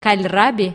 кальраби